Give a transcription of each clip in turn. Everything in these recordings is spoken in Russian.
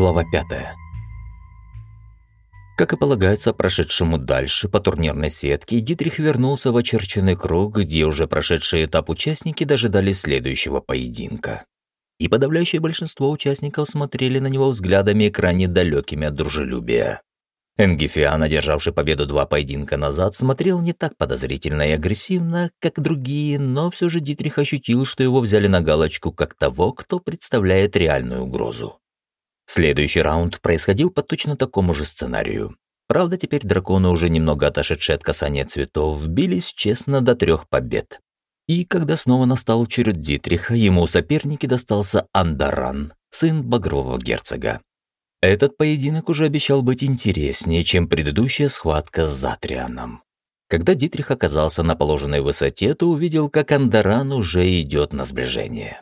Глава 5. Как и полагается прошедшему дальше по турнирной сетке, Дитрих вернулся в очерченный круг, где уже прошедший этап участники дожидались следующего поединка. И подавляющее большинство участников смотрели на него взглядами крайне далекими от дружелюбия. Энгифиан, одержавший победу два поединка назад, смотрел не так подозрительно и агрессивно, как другие, но все же Дитрих ощутил, что его взяли на галочку как того, кто представляет реальную угрозу. Следующий раунд происходил по точно такому же сценарию. Правда, теперь драконы, уже немного отошедшие от касания цветов, бились честно до трех побед. И когда снова настал черед Дитриха, ему соперники достался Андаран, сын багрового герцога. Этот поединок уже обещал быть интереснее, чем предыдущая схватка с Затрианом. Когда Дитрих оказался на положенной высоте, то увидел, как Андаран уже идет на сближение.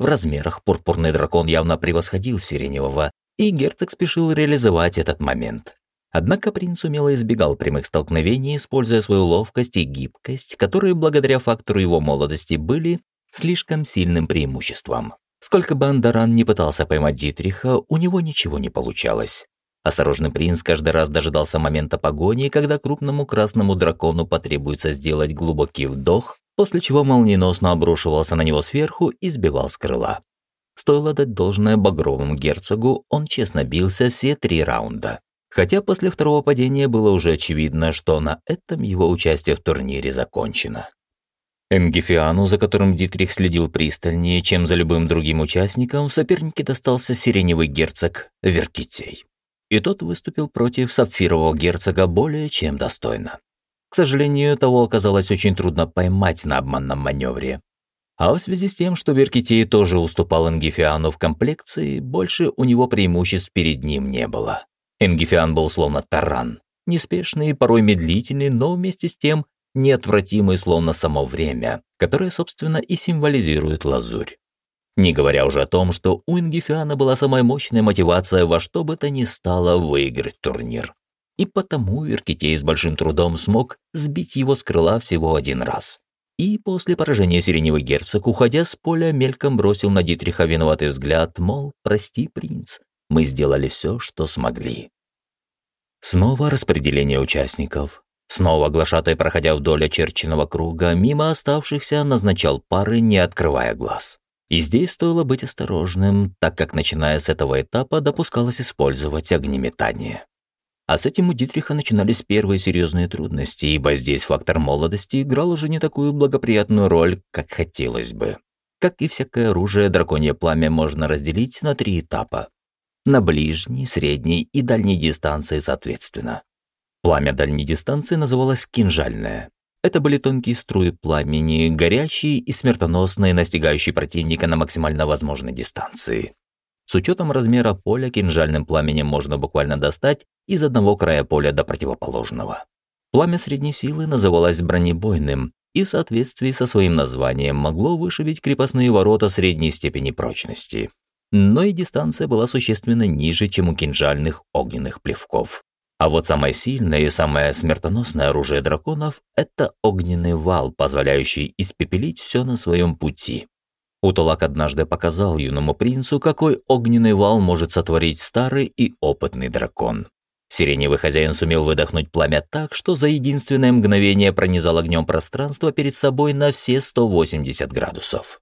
В размерах пурпурный дракон явно превосходил сиреневого, и герцог спешил реализовать этот момент. Однако принц умело избегал прямых столкновений, используя свою ловкость и гибкость, которые благодаря фактору его молодости были слишком сильным преимуществом. Сколько бы Андаран не пытался поймать Дитриха, у него ничего не получалось. Осторожный принц каждый раз дожидался момента погони, когда крупному красному дракону потребуется сделать глубокий вдох, после чего молниеносно обрушивался на него сверху и сбивал с крыла. Стоило дать должное багровому герцогу, он честно бился все три раунда. Хотя после второго падения было уже очевидно, что на этом его участие в турнире закончено. Энгифиану, за которым Дитрих следил пристальнее, чем за любым другим участником, в сопернике достался сиреневый герцог Веркитей. И тот выступил против сапфирового герцога более чем достойно. К сожалению, того оказалось очень трудно поймать на обманном маневре. А в связи с тем, что Веркитей тоже уступал Энгифиану в комплекции, больше у него преимуществ перед ним не было. Энгифиан был словно таран, неспешный порой медлительный, но вместе с тем неотвратимый словно само время, которое, собственно, и символизирует лазурь. Не говоря уже о том, что у Энгифиана была самая мощная мотивация во что бы то ни стало выиграть турнир и потому Веркитей с большим трудом смог сбить его с крыла всего один раз. И после поражения Сиреневый герцог, уходя с поля, мельком бросил на Дитриха виноватый взгляд, мол, прости, принц, мы сделали все, что смогли. Снова распределение участников. Снова глашатай, проходя вдоль очерченного круга, мимо оставшихся назначал пары, не открывая глаз. И здесь стоило быть осторожным, так как, начиная с этого этапа, допускалось использовать огнеметание. А с этим у Дитриха начинались первые серьезные трудности, ибо здесь фактор молодости играл уже не такую благоприятную роль, как хотелось бы. Как и всякое оружие, драконье пламя можно разделить на три этапа. На ближней, средней и дальней дистанции соответственно. Пламя дальней дистанции называлось кинжальное. Это были тонкие струи пламени, горячие и смертоносные, настигающие противника на максимально возможной дистанции. С учетом размера поля кинжальным пламенем можно буквально достать из одного края поля до противоположного. Пламя средней силы называлось бронебойным и в соответствии со своим названием могло вышибить крепостные ворота средней степени прочности. Но и дистанция была существенно ниже, чем у кинжальных огненных плевков. А вот самое сильное и самое смертоносное оружие драконов – это огненный вал, позволяющий испепелить все на своем пути. Утолак однажды показал юному принцу, какой огненный вал может сотворить старый и опытный дракон. Сиреневый хозяин сумел выдохнуть пламя так, что за единственное мгновение пронизал огнем пространство перед собой на все 180 градусов.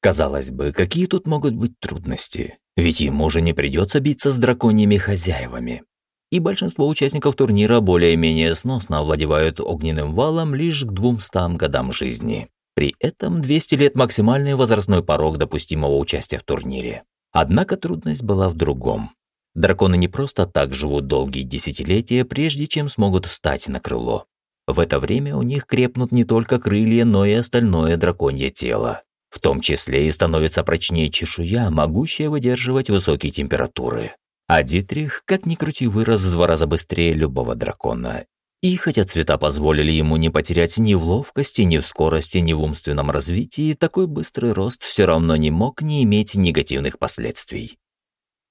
Казалось бы, какие тут могут быть трудности? Ведь ему же не придется биться с драконьими хозяевами. И большинство участников турнира более-менее сносно овладевают огненным валом лишь к 200 годам жизни. При этом 200 лет максимальный возрастной порог допустимого участия в турнире. Однако трудность была в другом. Драконы не просто так живут долгие десятилетия, прежде чем смогут встать на крыло. В это время у них крепнут не только крылья, но и остальное драконье тело. В том числе и становится прочнее чешуя, могущая выдерживать высокие температуры. А Дитрих, как ни крути, вырос в два раза быстрее любого дракона и хотя цвета позволили ему не потерять ни в ловкости, ни в скорости, ни в умственном развитии, такой быстрый рост все равно не мог не иметь негативных последствий.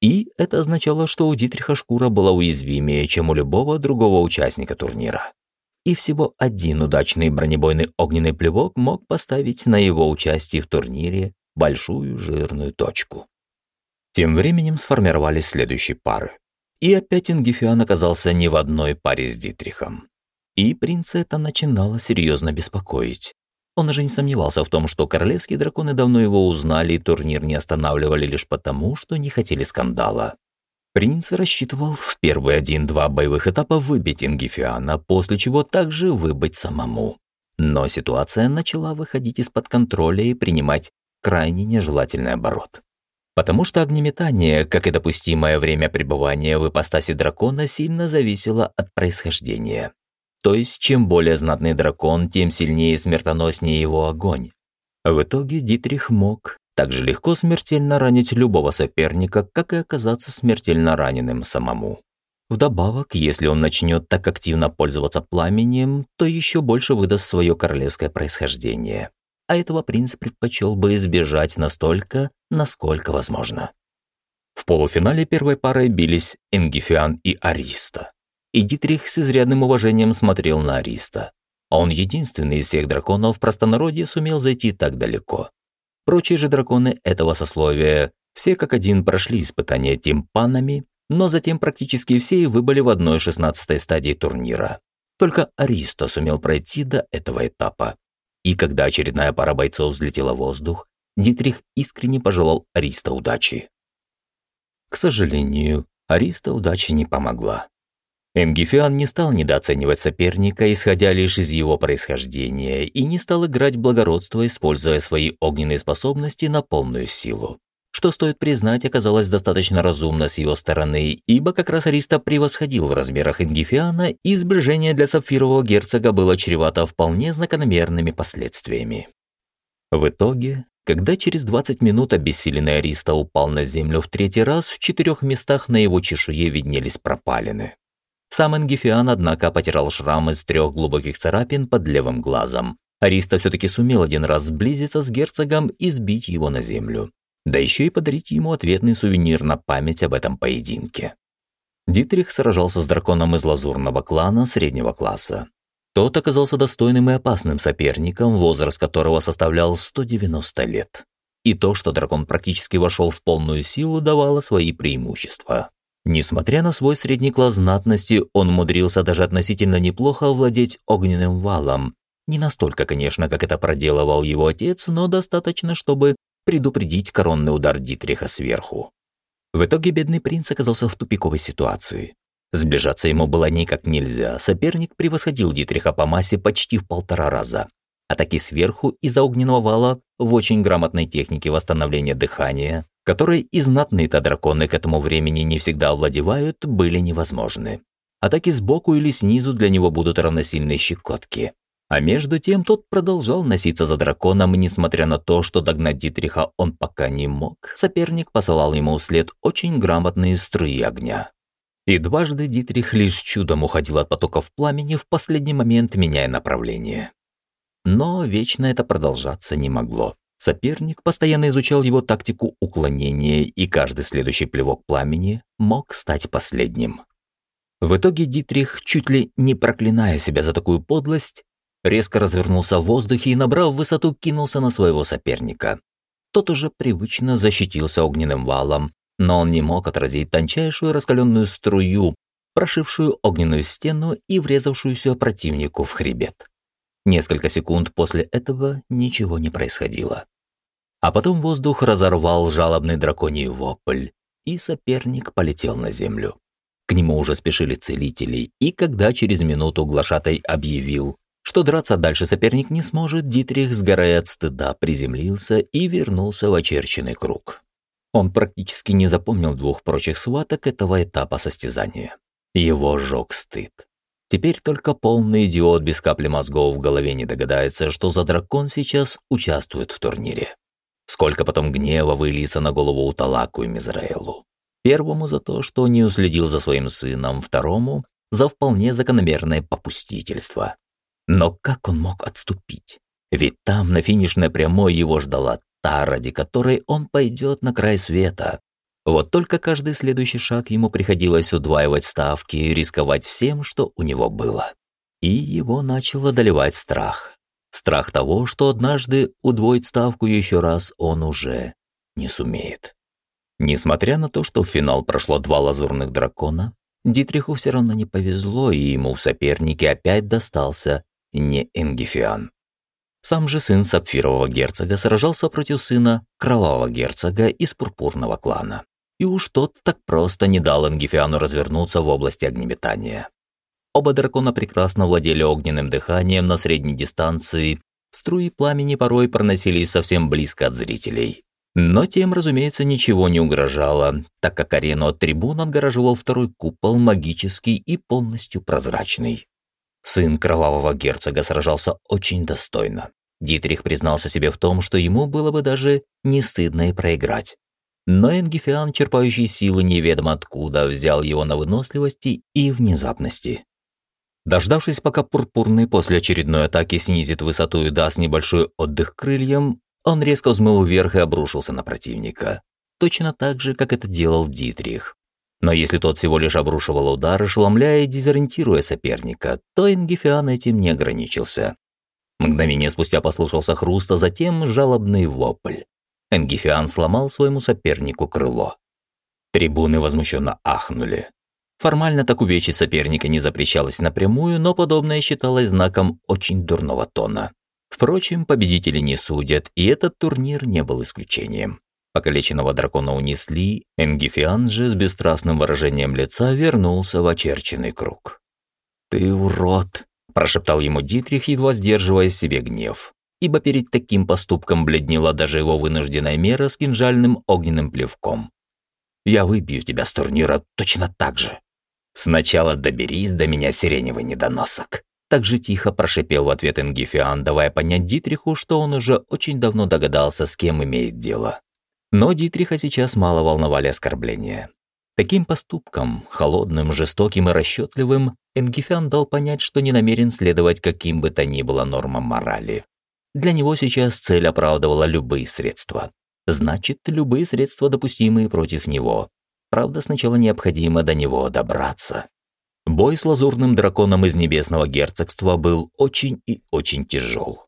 И это означало, что у Дитриха шкура была уязвимее, чем у любого другого участника турнира. И всего один удачный бронебойный огненный плевок мог поставить на его участие в турнире большую жирную точку. Тем временем сформировались следующие пары. И опять Ингифиан оказался не в одной паре с Дитрихом. И принца это начинало серьезно беспокоить. Он уже не сомневался в том, что королевские драконы давно его узнали и турнир не останавливали лишь потому, что не хотели скандала. Принц рассчитывал в первые один-два боевых этапа выбить Ингифиана, после чего также выбыть самому. Но ситуация начала выходить из-под контроля и принимать крайне нежелательный оборот. Потому что огнеметание, как и допустимое время пребывания в ипостаси дракона, сильно зависело от происхождения. То есть, чем более знатный дракон, тем сильнее и смертоноснее его огонь. В итоге Дитрих мог так же легко смертельно ранить любого соперника, как и оказаться смертельно раненым самому. Вдобавок, если он начнет так активно пользоваться пламенем, то еще больше выдаст свое королевское происхождение. А этого принц предпочел бы избежать настолько, насколько возможно. В полуфинале первой парой бились Энгифиан и Ариста и Дитрих с изрядным уважением смотрел на Ариста. Он единственный из всех драконов в простонародье сумел зайти так далеко. Прочие же драконы этого сословия все как один прошли испытания тимпанами, но затем практически все и выбыли в одной шестнадцатой стадии турнира. Только Ариста сумел пройти до этого этапа. И когда очередная пара бойцов взлетела в воздух, Дитрих искренне пожелал Ариста удачи. К сожалению, Ариста удачи не помогла. Энгифиан не стал недооценивать соперника, исходя лишь из его происхождения, и не стал играть благородство, используя свои огненные способности на полную силу. Что, стоит признать, оказалось достаточно разумно с его стороны, ибо как раз Ариста превосходил в размерах Энгифиана, и сближение для сапфирового герцога было чревато вполне закономерными последствиями. В итоге, когда через 20 минут обессиленный Ариста упал на землю в третий раз, в четырех местах на его чешуе виднелись пропалины. Сам Энгифиан, однако, потирал шрам из трех глубоких царапин под левым глазом. Ариста все-таки сумел один раз сблизиться с герцогом и сбить его на землю. Да еще и подарить ему ответный сувенир на память об этом поединке. Дитрих сражался с драконом из лазурного клана среднего класса. Тот оказался достойным и опасным соперником, возраст которого составлял 190 лет. И то, что дракон практически вошел в полную силу, давало свои преимущества. Несмотря на свой средний класс знатности, он умудрился даже относительно неплохо овладеть огненным валом. Не настолько, конечно, как это проделывал его отец, но достаточно, чтобы предупредить коронный удар Дитриха сверху. В итоге бедный принц оказался в тупиковой ситуации. Сближаться ему было никак нельзя, соперник превосходил Дитриха по массе почти в полтора раза. Атаки сверху из-за огненного вала в очень грамотной технике восстановления дыхания, которой и знатные-то драконы к этому времени не всегда овладевают, были невозможны. Атаки сбоку или снизу для него будут равносильны щекотки. А между тем тот продолжал носиться за драконом, несмотря на то, что догнать Дитриха он пока не мог. Соперник посылал ему вслед очень грамотные струи огня. И дважды Дитрих лишь чудом уходил от потоков пламени, в последний момент меняя направление. Но вечно это продолжаться не могло. Соперник постоянно изучал его тактику уклонения, и каждый следующий плевок пламени мог стать последним. В итоге Дитрих, чуть ли не проклиная себя за такую подлость, резко развернулся в воздухе и, набрав высоту, кинулся на своего соперника. Тот уже привычно защитился огненным валом, но он не мог отразить тончайшую раскаленную струю, прошившую огненную стену и врезавшуюся противнику в хребет. Несколько секунд после этого ничего не происходило. А потом воздух разорвал жалобный драконий вопль, и соперник полетел на землю. К нему уже спешили целители, и когда через минуту глашатай объявил, что драться дальше соперник не сможет, Дитрих, сгорая от стыда, приземлился и вернулся в очерченный круг. Он практически не запомнил двух прочих сваток этого этапа состязания. Его жег стыд. Теперь только полный идиот без капли мозгов в голове не догадается, что за дракон сейчас участвует в турнире. Сколько потом гнева выльется на голову Уталаку и Мизраэлу. Первому за то, что не уследил за своим сыном, второму – за вполне закономерное попустительство. Но как он мог отступить? Ведь там, на финишной прямой, его ждала та, ради которой он пойдет на край света. Вот только каждый следующий шаг ему приходилось удваивать ставки и рисковать всем, что у него было. И его начал одолевать страх. Страх того, что однажды удвоить ставку еще раз он уже не сумеет. Несмотря на то, что в финал прошло два лазурных дракона, Дитриху все равно не повезло, и ему в сопернике опять достался не Энгифиан. Сам же сын сапфирового герцога сражался против сына кровавого герцога из пурпурного клана. И уж тот так просто не дал Энгифиану развернуться в области огнеметания. Оба дракона прекрасно владели огненным дыханием на средней дистанции, струи пламени порой проносились совсем близко от зрителей. Но тем, разумеется, ничего не угрожало, так как арену от трибун отгораживал второй купол, магический и полностью прозрачный. Сын кровавого герцога сражался очень достойно. Дитрих признался себе в том, что ему было бы даже не стыдно и проиграть. Но Энгифиан, черпающий силы неведомо откуда, взял его на выносливости и внезапности. Дождавшись, пока Пурпурный после очередной атаки снизит высоту и даст небольшой отдых крыльям, он резко взмыл вверх и обрушился на противника. Точно так же, как это делал Дитрих. Но если тот всего лишь обрушивал удар, ошеломляя и дезориентируя соперника, то Ингифиан этим не ограничился. Мгновение спустя послушался хруст, а затем жалобный вопль. Энгифиан сломал своему сопернику крыло. Трибуны возмущенно ахнули. Формально так увечить соперника не запрещалось напрямую, но подобное считалось знаком очень дурного тона. Впрочем, победители не судят, и этот турнир не был исключением. Покалеченного дракона унесли, Энгифиан же с бесстрастным выражением лица вернулся в очерченный круг. «Ты урод!» – прошептал ему Дитрих, едва сдерживая себе гнев. Ибо перед таким поступком бледнела даже его вынужденная мера с кинжальным огненным плевком. «Я выбью тебя с турнира точно так же. Сначала доберись до меня, сиреневый недоносок!» Так же тихо прошипел в ответ Ингифиан, давая понять Дитриху, что он уже очень давно догадался, с кем имеет дело. Но Дитриха сейчас мало волновали оскорбления. Таким поступком, холодным, жестоким и расчетливым, Энгифиан дал понять, что не намерен следовать каким бы то ни было нормам морали. Для него сейчас цель оправдывала любые средства. Значит, любые средства допустимые против него. Правда, сначала необходимо до него добраться. Бой с лазурным драконом из Небесного Герцогства был очень и очень тяжел.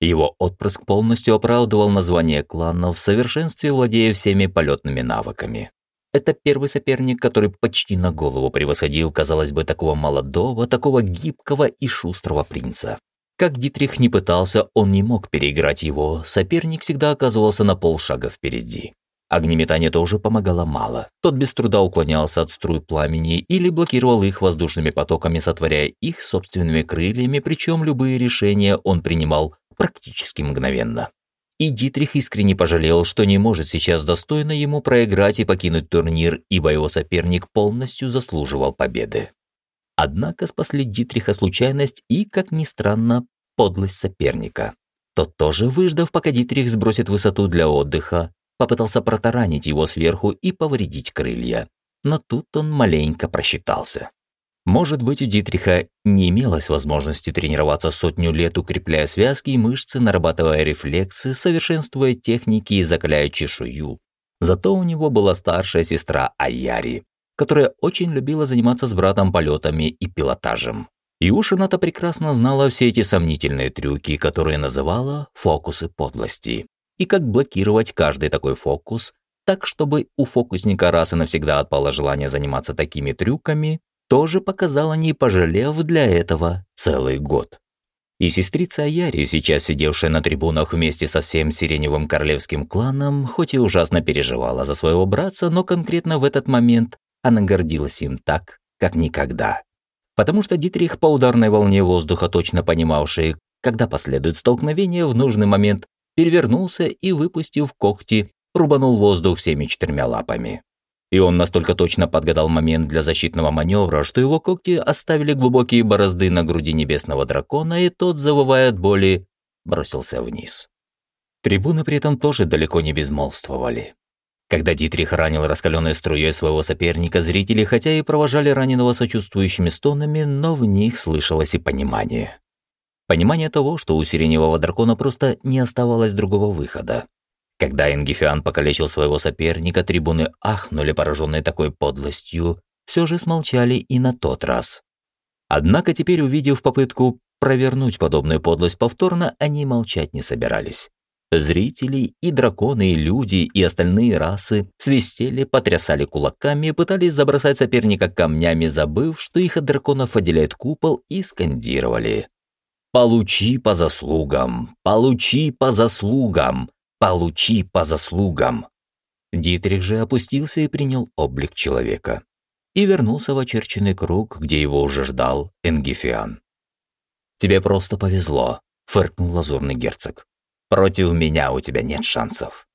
Его отпрыск полностью оправдывал название клана в совершенстве, владея всеми полетными навыками. Это первый соперник, который почти на голову превосходил, казалось бы, такого молодого, такого гибкого и шустрого принца. Как Дитрих не пытался, он не мог переиграть его, соперник всегда оказывался на полшага впереди. Огнеметание тоже помогало мало. Тот без труда уклонялся от струй пламени или блокировал их воздушными потоками, сотворяя их собственными крыльями, причем любые решения он принимал практически мгновенно. И Дитрих искренне пожалел, что не может сейчас достойно ему проиграть и покинуть турнир, ибо его соперник полностью заслуживал победы. Однако спасли Дитриха случайность и, как ни странно, подлость соперника. Тот тоже, выждав, пока Дитрих сбросит высоту для отдыха, попытался протаранить его сверху и повредить крылья. Но тут он маленько просчитался. Может быть, у Дитриха не имелось возможности тренироваться сотню лет, укрепляя связки и мышцы, нарабатывая рефлексы, совершенствуя техники и закаляя чешую. Зато у него была старшая сестра Аяри, которая очень любила заниматься с братом полетами и пилотажем. И уж она-то прекрасно знала все эти сомнительные трюки, которые называла «фокусы подлости» и как блокировать каждый такой фокус, так чтобы у фокусника раз и навсегда отпало желание заниматься такими трюками, тоже показала, не пожалев для этого целый год. И сестрица Аяри, сейчас сидевшая на трибунах вместе со всем сиреневым королевским кланом, хоть и ужасно переживала за своего братца, но конкретно в этот момент она гордилась им так, как никогда. Потому что Дитрих по ударной волне воздуха, точно понимавший, когда последует столкновение, в нужный момент перевернулся и, выпустив когти, рубанул воздух всеми четырьмя лапами. И он настолько точно подгадал момент для защитного маневра, что его когти оставили глубокие борозды на груди небесного дракона, и тот, завывая от боли, бросился вниз. Трибуны при этом тоже далеко не безмолвствовали. Когда Дитрих ранил раскаленной струей своего соперника, зрители хотя и провожали раненого сочувствующими стонами, но в них слышалось и понимание. Понимание того, что у сиреневого дракона просто не оставалось другого выхода. Когда Ингифиан покалечил своего соперника, трибуны ахнули, пораженные такой подлостью, все же смолчали и на тот раз. Однако теперь, увидев попытку провернуть подобную подлость повторно, они молчать не собирались. Зрители и драконы, и люди, и остальные расы свистели, потрясали кулаками, пытались забросать соперника камнями, забыв, что их от драконов отделяет купол, и скандировали. «Получи по заслугам! Получи по заслугам! Получи по заслугам!» Дитрих же опустился и принял облик человека. И вернулся в очерченный круг, где его уже ждал Энгифиан. «Тебе просто повезло», — фыркнул лазурный герцог. Против меня у тебя нет шансов.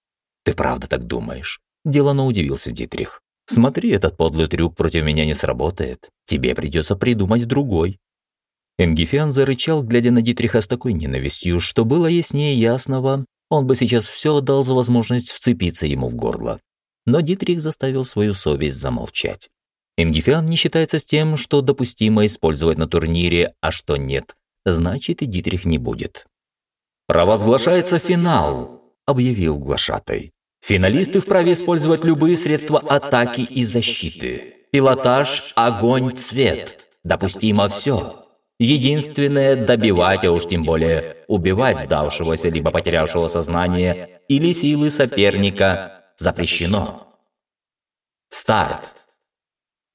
Ты правда так думаешь? Делано удивился Дитрих. Смотри, этот подлый трюк против меня не сработает. Тебе придется придумать другой. Энгифиан зарычал, глядя на Дитриха с такой ненавистью, что было яснее ясного, он бы сейчас все отдал за возможность вцепиться ему в горло. Но Дитрих заставил свою совесть замолчать. Энгифиан не считается с тем, что допустимо использовать на турнире, а что нет. Значит, и Дитрих не будет. «Провозглашается финал», – объявил глашатай. «Финалисты вправе использовать любые средства атаки и защиты. Пилотаж, огонь, цвет. Допустимо все. Единственное – добивать, а уж тем более убивать сдавшегося либо потерявшего сознание или силы соперника запрещено. Старт!»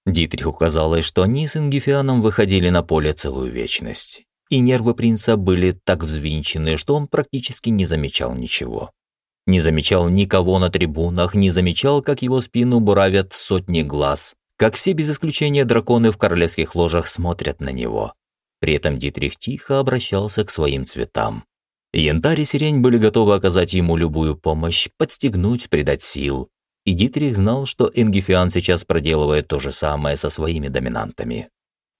Дитриху казалось, что они с Ингифианом выходили на поле целую вечность и нервы принца были так взвинчены, что он практически не замечал ничего. Не замечал никого на трибунах, не замечал, как его спину буравят сотни глаз, как все без исключения драконы в королевских ложах смотрят на него. При этом Дитрих тихо обращался к своим цветам. Янтарь и сирень были готовы оказать ему любую помощь, подстегнуть, придать сил. И Дитрих знал, что Энгифиан сейчас проделывает то же самое со своими доминантами.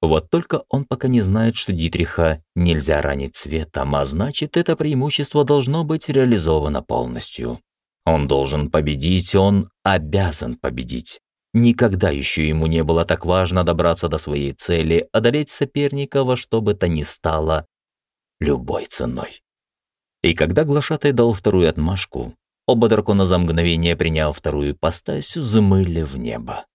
Вот только он пока не знает, что Дитриха нельзя ранить цветом, а значит, это преимущество должно быть реализовано полностью. Он должен победить, он обязан победить. Никогда еще ему не было так важно добраться до своей цели, одолеть соперника во что бы то ни стало, любой ценой. И когда глашатай дал вторую отмашку, оба дракона за мгновение принял вторую ипостась, взмыли в небо.